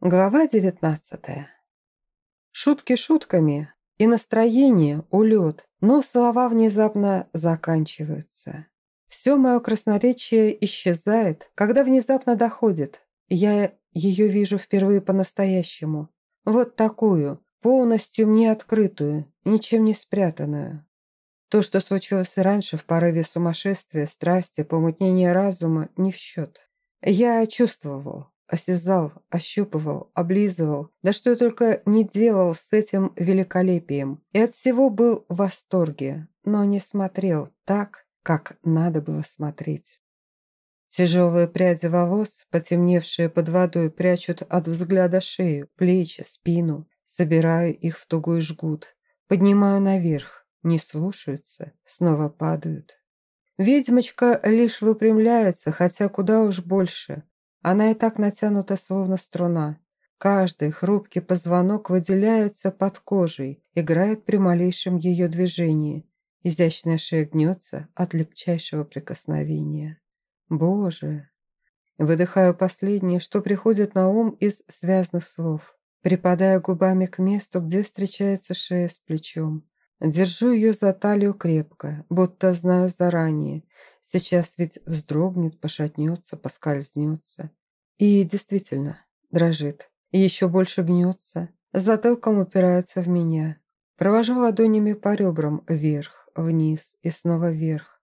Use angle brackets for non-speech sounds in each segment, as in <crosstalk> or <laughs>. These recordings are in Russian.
Глава девятнадцатая. Шутки шутками, и настроение улет, но слова внезапно заканчиваются. Все мое красноречие исчезает, когда внезапно доходит. Я ее вижу впервые по-настоящему. Вот такую, полностью мне открытую, ничем не спрятанную. То, что случилось раньше в порыве сумасшествия, страсти, помутнения разума, не в счет. Я чувствовал, осязал, ощупывал, облизывал, да что только не делал с этим великолепием. И от всего был в восторге, но не смотрел так, как надо было смотреть. Тяжелые пряди волос, потемневшие под водой, прячут от взгляда шею, плечи, спину. Собираю их в тугой жгут, поднимаю наверх, не слушаются, снова падают. Ведьмочка лишь выпрямляется, хотя куда уж больше. Она и так натянута, словно струна. Каждый хрупкий позвонок выделяется под кожей, играет при малейшем ее движении. Изящная шея гнется от легчайшего прикосновения. Боже! Выдыхаю последнее, что приходит на ум из связанных слов. Припадая губами к месту, где встречается шея с плечом. Держу ее за талию крепко, будто знаю заранее, Сейчас ведь вздрогнет, пошатнется, поскользнется. И действительно, дрожит. Еще больше гнется. Затылком упирается в меня. Провожу ладонями по ребрам вверх, вниз и снова вверх.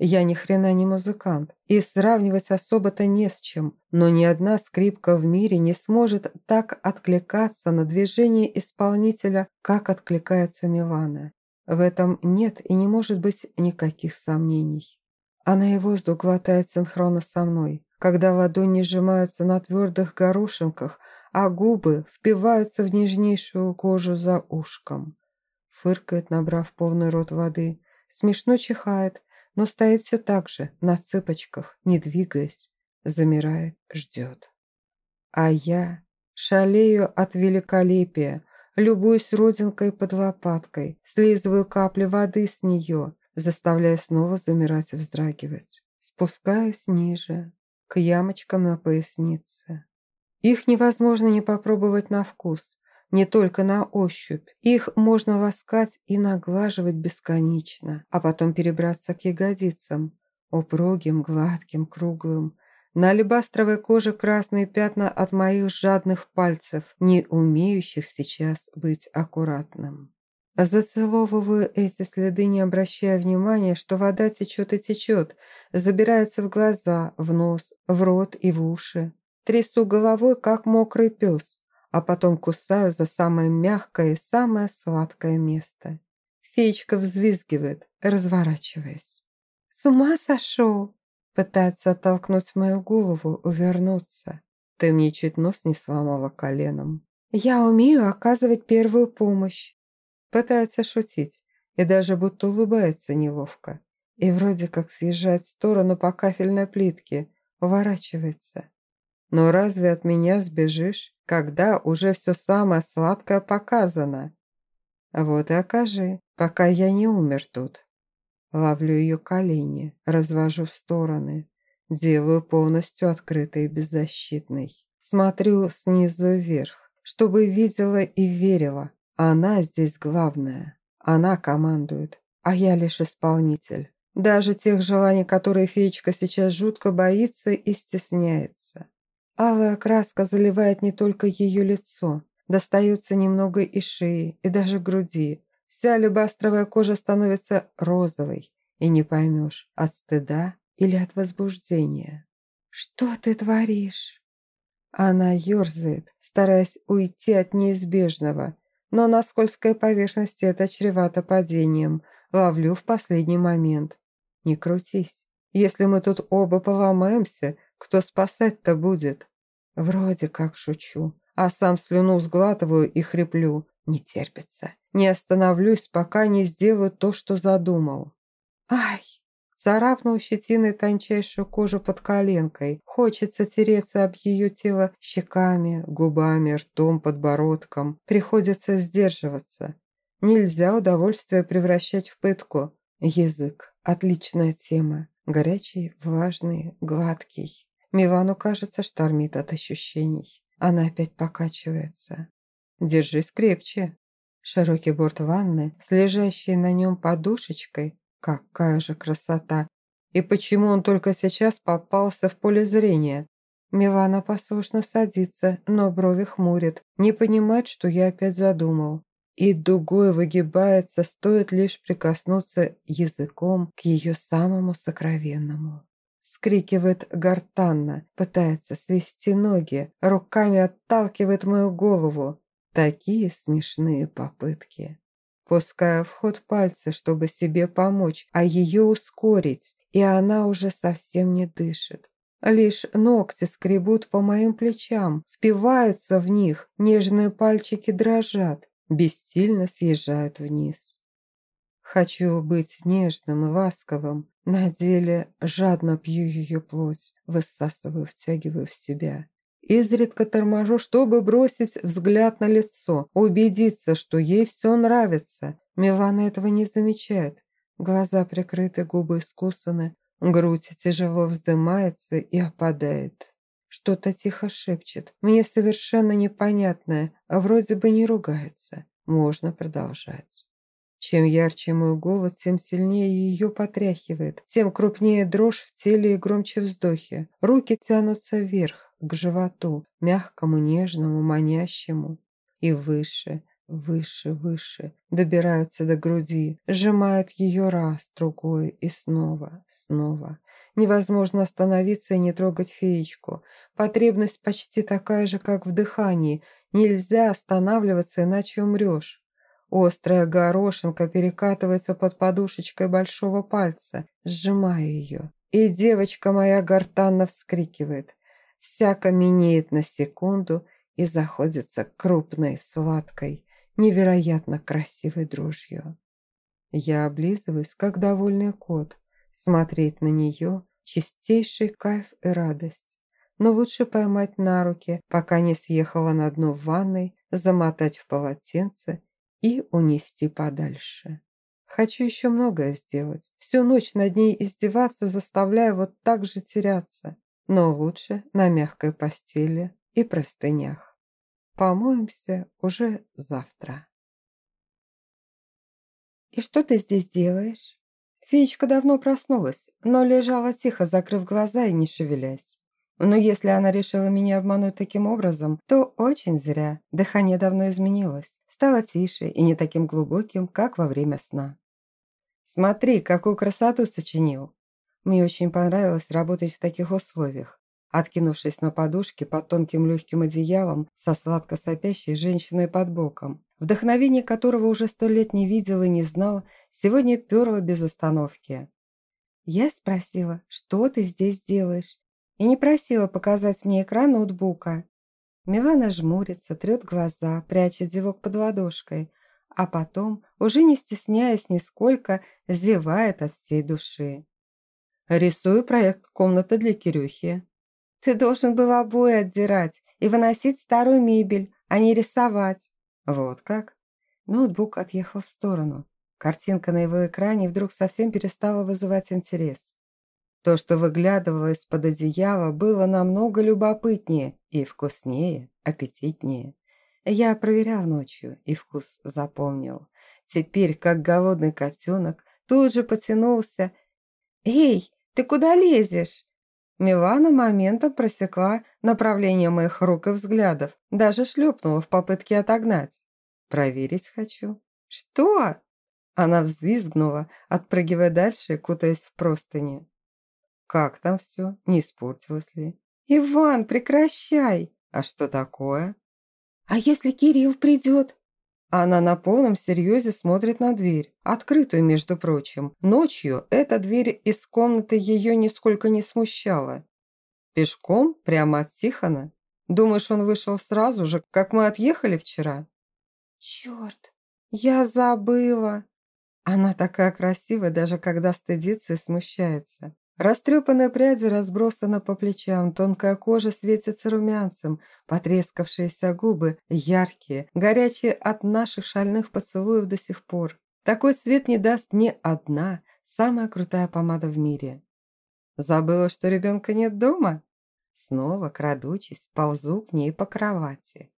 Я ни хрена не музыкант, и сравнивать особо-то не с чем, но ни одна скрипка в мире не сможет так откликаться на движение исполнителя, как откликается Милана. В этом нет и не может быть никаких сомнений. Она и воздух глотает синхронно со мной, когда ладони сжимаются на твердых горошинках, а губы впиваются в нежнейшую кожу за ушком. Фыркает, набрав полный рот воды, смешно чихает, но стоит все так же, на цыпочках, не двигаясь, замирает, ждет. А я шалею от великолепия, любуюсь родинкой под лопаткой, слизываю капли воды с нее, заставляя снова замирать и вздрагивать. Спускаюсь ниже, к ямочкам на пояснице. Их невозможно не попробовать на вкус, не только на ощупь. Их можно ласкать и наглаживать бесконечно, а потом перебраться к ягодицам, упругим, гладким, круглым. На алебастровой коже красные пятна от моих жадных пальцев, не умеющих сейчас быть аккуратным. Зацеловываю эти следы, не обращая внимания, что вода течет и течет, забирается в глаза, в нос, в рот и в уши. Трясу головой, как мокрый пес, а потом кусаю за самое мягкое и самое сладкое место. Феечка взвизгивает, разворачиваясь. «С ума сошел!» Пытается оттолкнуть мою голову, увернуться. Ты мне чуть нос не сломала коленом. «Я умею оказывать первую помощь. Пытается шутить и даже будто улыбается неловко. И вроде как съезжает в сторону по кафельной плитке, уворачивается. Но разве от меня сбежишь, когда уже все самое сладкое показано? Вот и окажи, пока я не умер тут. Ловлю ее колени, развожу в стороны, делаю полностью открытой и беззащитной. Смотрю снизу вверх, чтобы видела и верила, она здесь главная. Она командует, а я лишь исполнитель. Даже тех желаний, которые феечка сейчас жутко боится и стесняется. Алая краска заливает не только ее лицо, достается немного и шеи, и даже груди. Вся алебастровая кожа становится розовой, и не поймешь, от стыда или от возбуждения. «Что ты творишь?» Она ерзает, стараясь уйти от неизбежного, но на скользкой поверхности это чревато падением. Ловлю в последний момент. Не крутись. Если мы тут оба поломаемся, кто спасать-то будет? Вроде как шучу, а сам слюну сглатываю и хриплю. Не терпится. Не остановлюсь, пока не сделаю то, что задумал. Ай! Царапнул щетиной тончайшую кожу под коленкой. Хочется тереться об ее тело щеками, губами, ртом, подбородком. Приходится сдерживаться. Нельзя удовольствие превращать в пытку. Язык. Отличная тема. Горячий, влажный, гладкий. Милану, кажется, штормит от ощущений. Она опять покачивается. Держись крепче. Широкий борт ванны с на нем подушечкой. Какая же красота! И почему он только сейчас попался в поле зрения? Милана послушно садится, но брови хмурит, не понимает, что я опять задумал. И дугой выгибается, стоит лишь прикоснуться языком к ее самому сокровенному. Вскрикивает гортанно, пытается свести ноги, руками отталкивает мою голову. Такие смешные попытки. Пускаю в ход пальцы, чтобы себе помочь, а ее ускорить, и она уже совсем не дышит. Лишь ногти скребут по моим плечам, впиваются в них, нежные пальчики дрожат, бессильно съезжают вниз. Хочу быть нежным и ласковым, на деле жадно пью ее плоть, высасываю, втягиваю в себя. Изредка торможу, чтобы бросить взгляд на лицо, убедиться, что ей все нравится. Милана этого не замечает. Глаза прикрыты, губы искусаны, грудь тяжело вздымается и опадает. Что-то тихо шепчет, мне совершенно непонятное, а вроде бы не ругается. Можно продолжать. Чем ярче мой голод, тем сильнее ее потряхивает, тем крупнее дрожь в теле и громче вздохи. Руки тянутся вверх, к животу, мягкому, нежному, манящему. И выше, выше, выше, добираются до груди, сжимают ее раз, другой и снова, снова. Невозможно остановиться и не трогать феечку. Потребность почти такая же, как в дыхании. Нельзя останавливаться, иначе умрешь. Острая горошинка перекатывается под подушечкой большого пальца, сжимая ее. И девочка моя гортанно вскрикивает. Вся каменеет на секунду и заходится крупной, сладкой, невероятно красивой дрожью. Я облизываюсь, как довольный кот. Смотреть на нее – чистейший кайф и радость. Но лучше поймать на руки, пока не съехала на дно в ванной, замотать в полотенце и унести подальше. Хочу еще многое сделать. Всю ночь над ней издеваться, заставляя вот так же теряться. Но лучше на мягкой постели и простынях. Помоемся уже завтра. «И что ты здесь делаешь?» Феечка давно проснулась, но лежала тихо, закрыв глаза и не шевелясь. Но если она решила меня обмануть таким образом, то очень зря. Дыхание давно изменилось, стало тише и не таким глубоким, как во время сна. «Смотри, какую красоту сочинил!» Мне очень понравилось работать в таких условиях. Откинувшись на подушке под тонким легким одеялом со сладко сопящей женщиной под боком, вдохновение которого уже сто лет не видел и не знал, сегодня перло без остановки. Я спросила, что ты здесь делаешь, и не просила показать мне экран ноутбука. Милана жмурится, трет глаза, прячет зевок под ладошкой, а потом, уже не стесняясь нисколько, зевает от всей души. Рисую проект комнаты для Кирюхи. Ты должен был обои отдирать и выносить старую мебель, а не рисовать. Вот как? Ноутбук отъехал в сторону. Картинка на его экране вдруг совсем перестала вызывать интерес. То, что выглядывало из-под одеяла, было намного любопытнее и вкуснее, аппетитнее. Я проверял ночью и вкус запомнил. Теперь, как голодный котенок, тут же потянулся. «Эй, ты куда лезешь?» Милана моментом просекла направление моих рук и взглядов, даже шлепнула в попытке отогнать. «Проверить хочу». «Что?» Она взвизгнула, отпрыгивая дальше кутаясь в простыни. «Как там все? Не испортилось ли?» «Иван, прекращай!» «А что такое?» «А если Кирилл придет?» Она на полном серьезе смотрит на дверь, открытую, между прочим. Ночью эта дверь из комнаты ее нисколько не смущала. Пешком? Прямо от Тихона? Думаешь, он вышел сразу же, как мы отъехали вчера? Черт, я забыла. Она такая красивая, даже когда стыдится и смущается. Растрепанные пряди разбросаны по плечам, тонкая кожа светится румянцем, потрескавшиеся губы яркие, горячие от наших шальных поцелуев до сих пор. Такой цвет не даст ни одна, самая крутая помада в мире. Забыла, что ребенка нет дома? Снова, крадучись, ползу к ней по кровати.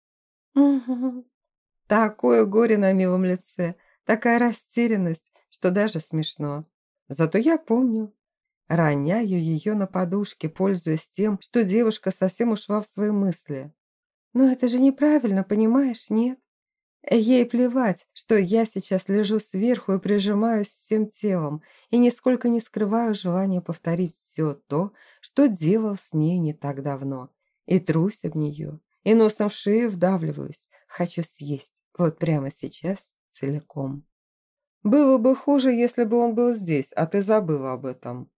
Угу. <laughs> Такое горе на милом лице, такая растерянность, что даже смешно. Зато я помню. Роняю ее на подушке, пользуясь тем, что девушка совсем ушла в свои мысли. Но это же неправильно, понимаешь, нет? Ей плевать, что я сейчас лежу сверху и прижимаюсь всем телом, и нисколько не скрываю желания повторить все то, что делал с ней не так давно. И трусь об нее, и носом в шею вдавливаюсь. Хочу съесть, вот прямо сейчас, целиком. Было бы хуже, если бы он был здесь, а ты забыла об этом.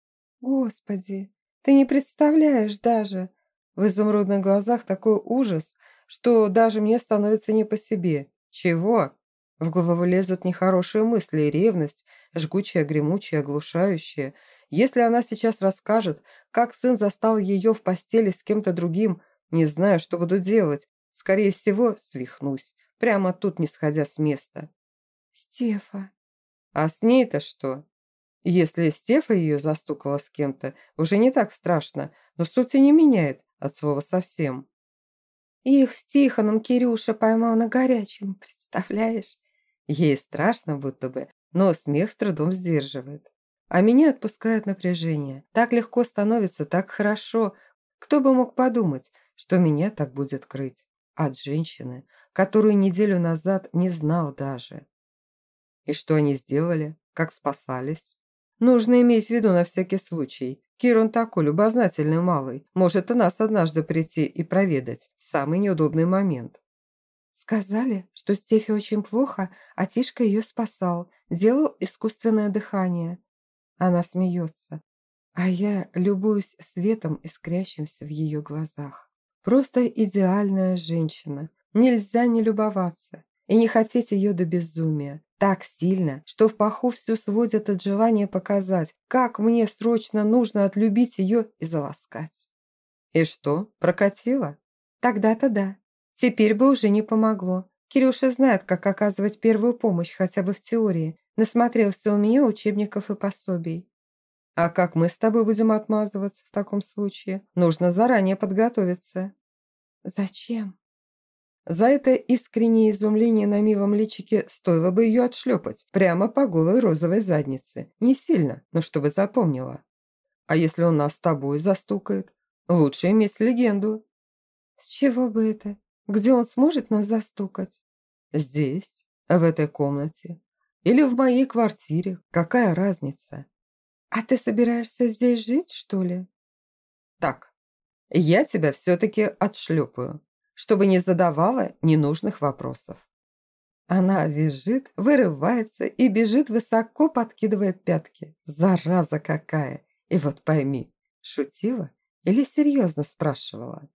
Господи, ты не представляешь даже. В изумрудных глазах такой ужас, что даже мне становится не по себе. Чего? В голову лезут нехорошие мысли и ревность, жгучая, гремучая, оглушающая. Если она сейчас расскажет, как сын застал ее в постели с кем-то другим, не знаю, что буду делать. Скорее всего, свихнусь, прямо тут не сходя с места. Стефа. А с ней-то что? Если Стефа ее застукала с кем-то, уже не так страшно, но сути не меняет от слова совсем. Их с Тихоном Кирюша поймал на горячем, представляешь? Ей страшно будто бы, но смех с трудом сдерживает. А меня отпускает напряжение. Так легко становится, так хорошо. Кто бы мог подумать, что меня так будет крыть? От женщины, которую неделю назад не знал даже. И что они сделали? Как спасались? Нужно иметь в виду на всякий случай. Кир он такой любознательный малый. Может и нас однажды прийти и проведать в самый неудобный момент. Сказали, что Стефи очень плохо, а Тишка ее спасал, делал искусственное дыхание. Она смеется, а я любуюсь светом, искрящимся в ее глазах. Просто идеальная женщина. Нельзя не любоваться и не хотеть ее до безумия. Так сильно, что в паху все сводят от желания показать, как мне срочно нужно отлюбить ее и заласкать. И что, прокатило? Тогда-то да. Теперь бы уже не помогло. Кирюша знает, как оказывать первую помощь хотя бы в теории. Насмотрелся у меня учебников и пособий. А как мы с тобой будем отмазываться в таком случае? Нужно заранее подготовиться. Зачем? За это искреннее изумление на милом личике стоило бы ее отшлепать, прямо по голой розовой заднице. Не сильно, но чтобы запомнила. А если он нас с тобой застукает? Лучше иметь легенду. С чего бы это? Где он сможет нас застукать? Здесь, в этой комнате. Или в моей квартире. Какая разница? А ты собираешься здесь жить, что ли? Так, я тебя все-таки отшлепаю чтобы не задавала ненужных вопросов. Она визжит, вырывается и бежит высоко, подкидывая пятки. Зараза какая! И вот пойми, шутила или серьезно спрашивала?